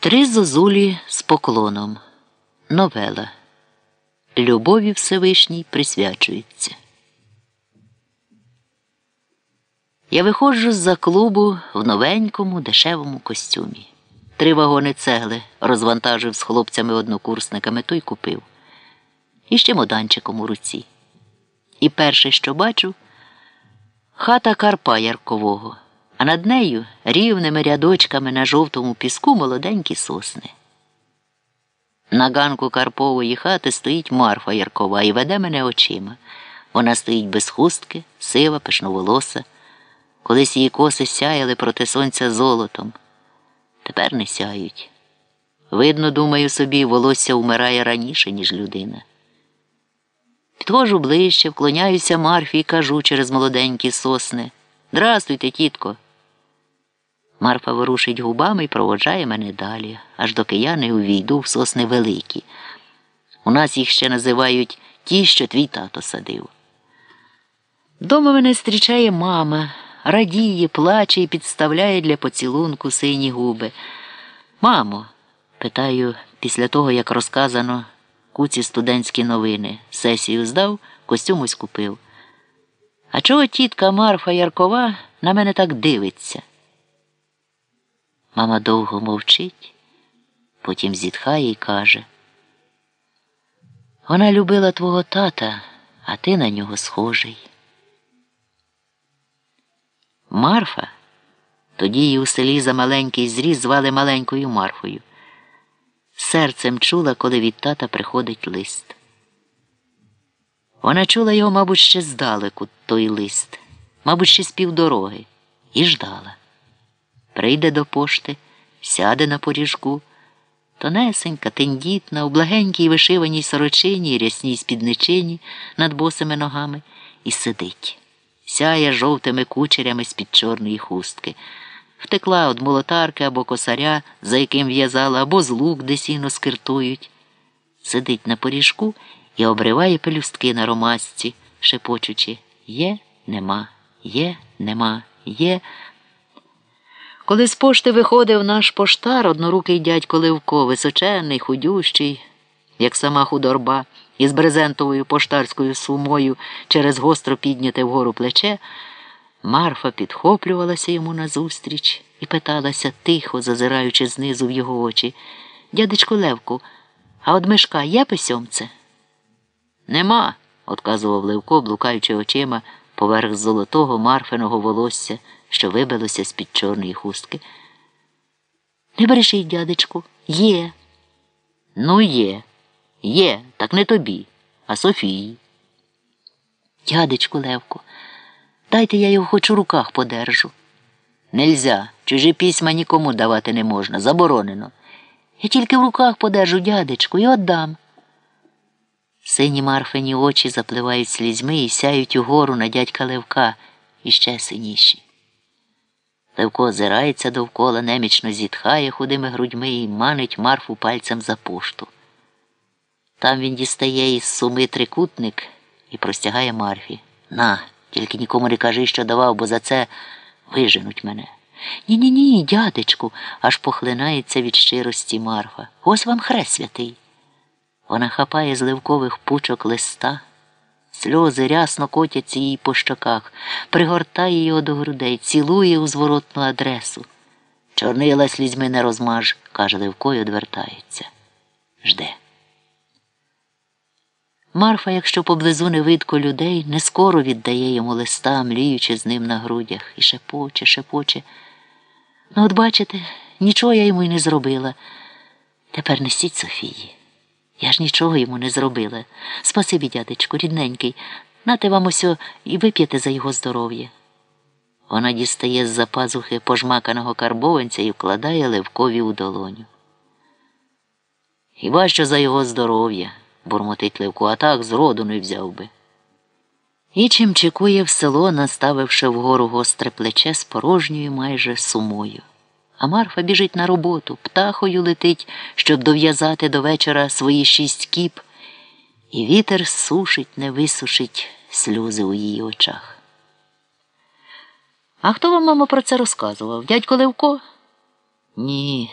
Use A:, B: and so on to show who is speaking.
A: Три зозулі з поклоном. Новела. Любові Всевишній присвячується. Я виходжу з-за клубу в новенькому дешевому костюмі. Три вагони цегли розвантажив з хлопцями-однокурсниками, той купив. І ще моданчиком у руці. І перше, що бачу, хата Карпа Яркового а над нею рівними рядочками на жовтому піску молоденькі сосни. На ганку Карпової хати стоїть Марфа Яркова і веде мене очима. Вона стоїть без хустки, сива, пишноволоса. Колись її коси сяяли проти сонця золотом. Тепер не сяють. Видно, думаю собі, волосся вмирає раніше, ніж людина. Підходжу ближче, вклоняюся Марфі і кажу через молоденькі сосни. Здрастуйте, тітко. Марфа ворушить губами і проводжає мене далі, аж доки я не увійду в сосни великі. У нас їх ще називають ті, що твій тато садив. Дома мене зустрічає мама, радіє, плаче і підставляє для поцілунку сині губи. Мамо, питаю після того, як розказано куці студентські новини. Сесію здав, костюм ось купив. А чого тітка Марфа Яркова на мене так дивиться? Мама довго мовчить, потім зітхає і каже. Вона любила твого тата, а ти на нього схожий. Марфа, тоді її у селі за маленький зріз звали маленькою Марфою. Серцем чула, коли від тата приходить лист. Вона чула його, мабуть, ще здалеку той лист, мабуть, ще з півдороги, і ждала прийде до пошти, сяде на поріжку, тонесенька, тендітна, у благенькій вишиваній сорочині рясній спідничині над босими ногами і сидить, сяє жовтими кучерями з-під чорної хустки. Втекла од молотарки або косаря, за яким в'язала, або з лук, де сіно скиртують. Сидить на поріжку і обриває пелюстки на ромасці, шепочучи Є, нема, є, нема, є. Коли з пошти виходив наш поштар, однорукий дядько Левко, височенний, худющий, як сама худорба, із брезентовою поштарською сумою через гостро підняте вгору плече, Марфа підхоплювалася йому назустріч і питалася тихо, зазираючи знизу в його очі. Дядечку Левку, а од мешка є письомце? Нема, отказував Левко, блукаючи очима поверх золотого марфиного волосся що вибилося з під чорної хустки. Не брешіть, дядечку, є. Ну, є, є, так не тобі, а Софії. Дядечку Левко, дайте я його хоч у руках подержу. Нельзя, чужі письма нікому давати не можна, заборонено. Я тільки в руках подержу дядечку і отдам. Сині марфині очі запливають слізьми і сяють угору на дядька Левка іще синіші. Левко озирається довкола, немічно зітхає худими грудьми і манить Марфу пальцем за пошту. Там він дістає із суми трикутник і простягає Марфі. На, тільки нікому не кажи, що давав, бо за це виженуть мене. Ні-ні ні, дядечку, аж похлинається від щирості Марфа. Ось вам хрест святий. Вона хапає з левкових пучок листа. Сльози рясно котяться їй по щоках, пригортає його до грудей, цілує у зворотну адресу. Чорнила слізьми не розмаж, каже Левко й одвертається. Жде. Марфа, якщо поблизу не видко людей, не скоро віддає йому листа, мліючи з ним на грудях, і шепоче, шепоче. Ну, от бачите, нічого я йому й не зробила. Тепер несіть Софії. Я ж нічого йому не зробила. Спасибі, дядечку, рідненький. Нате вам усьо і вип'єте за його здоров'я. Вона дістає з за пазухи пожмаканого карбованця і вкладає Левкові у долоню. Хіба що за його здоров'я, бурмотить Левко, а так зроду не взяв би. І чим чекує в село, наставивши вгору гостре плече з порожньою майже сумою. А Марфа біжить на роботу, птахою летить, щоб дов'язати до вечора свої шість кіп, і вітер сушить, не висушить сльози у її очах. А хто вам, мамо, про це розказував? Дядько Левко? Ні,